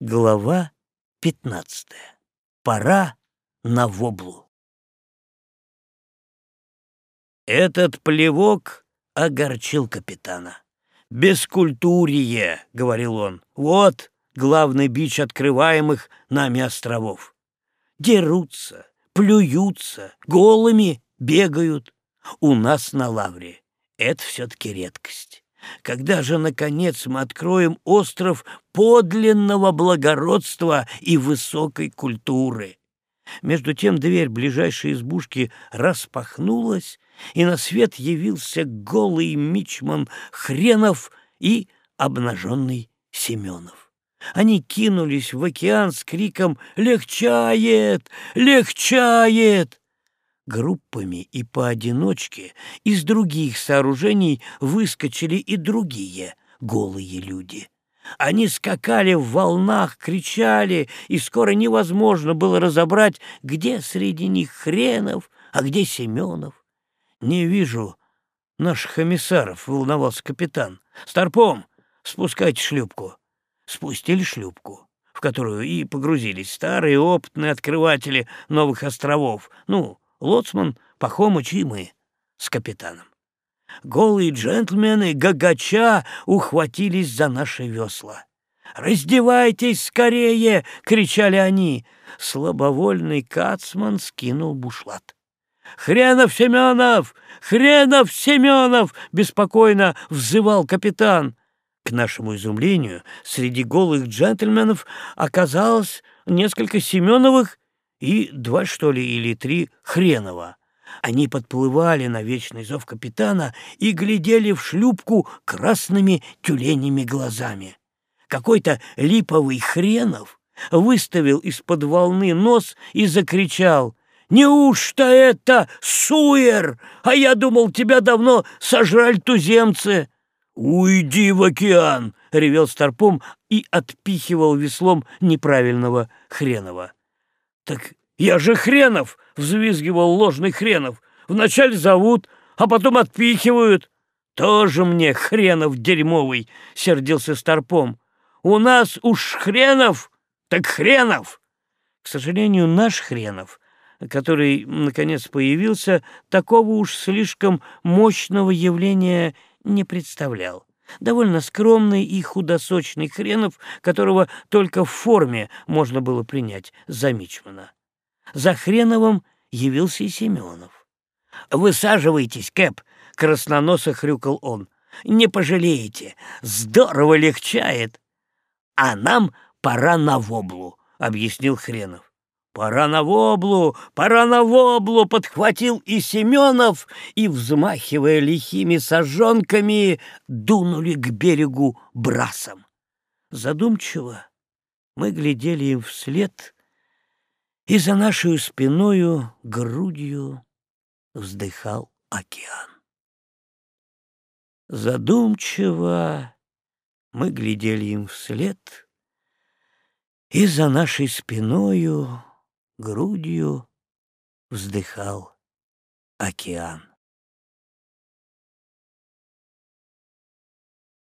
Глава пятнадцатая. Пора на воблу. Этот плевок огорчил капитана. «Бескультурье», — говорил он, — «вот главный бич открываемых нами островов. Дерутся, плюются, голыми бегают. У нас на лавре это все-таки редкость. Когда же, наконец, мы откроем остров подлинного благородства и высокой культуры? Между тем дверь ближайшей избушки распахнулась, и на свет явился голый мичман Хренов и обнаженный Семенов. Они кинулись в океан с криком «Легчает! Легчает!» Группами и поодиночке из других сооружений выскочили и другие голые люди. Они скакали в волнах, кричали, и скоро невозможно было разобрать, где среди них Хренов, а где Семенов. «Не вижу наших эмиссаров», — волновался капитан. «Старпом, спускайте шлюпку». Спустили шлюпку, в которую и погрузились старые опытные открыватели новых островов, ну, Лоцман, Пахомыч и мы с капитаном. Голые джентльмены гагача ухватились за наши весла. «Раздевайтесь скорее!» — кричали они. Слабовольный кацман скинул бушлат. «Хренов Семенов! Хренов Семенов!» — беспокойно взывал капитан. К нашему изумлению, среди голых джентльменов оказалось несколько Семеновых и два, что ли, или три хренова. Они подплывали на вечный зов капитана и глядели в шлюпку красными тюленями глазами. Какой-то липовый хренов выставил из-под волны нос и закричал «Неужто это суер? А я думал, тебя давно сожрали туземцы!» «Уйди в океан!» — ревел Старпом и отпихивал веслом неправильного хренова. «Так я же Хренов!» — взвизгивал ложный Хренов. «Вначале зовут, а потом отпихивают». «Тоже мне Хренов дерьмовый!» — сердился Старпом. «У нас уж Хренов, так Хренов!» К сожалению, наш Хренов, который, наконец, появился, такого уж слишком мощного явления не представлял довольно скромный и худосочный Хренов, которого только в форме можно было принять за Мичмана. За Хреновым явился и Семенов. «Высаживайтесь, Кэп!» — красноносо хрюкал он. «Не пожалеете! Здорово легчает!» «А нам пора на воблу!» — объяснил Хренов. «Пора на воблу! Пора на воблу!» — подхватил и Семенов, и, взмахивая лихими сожженками, дунули к берегу брасом. Задумчиво мы глядели им вслед, и за нашу спиною грудью вздыхал океан. Задумчиво мы глядели им вслед, и за нашей спиною грудью вздыхал океан.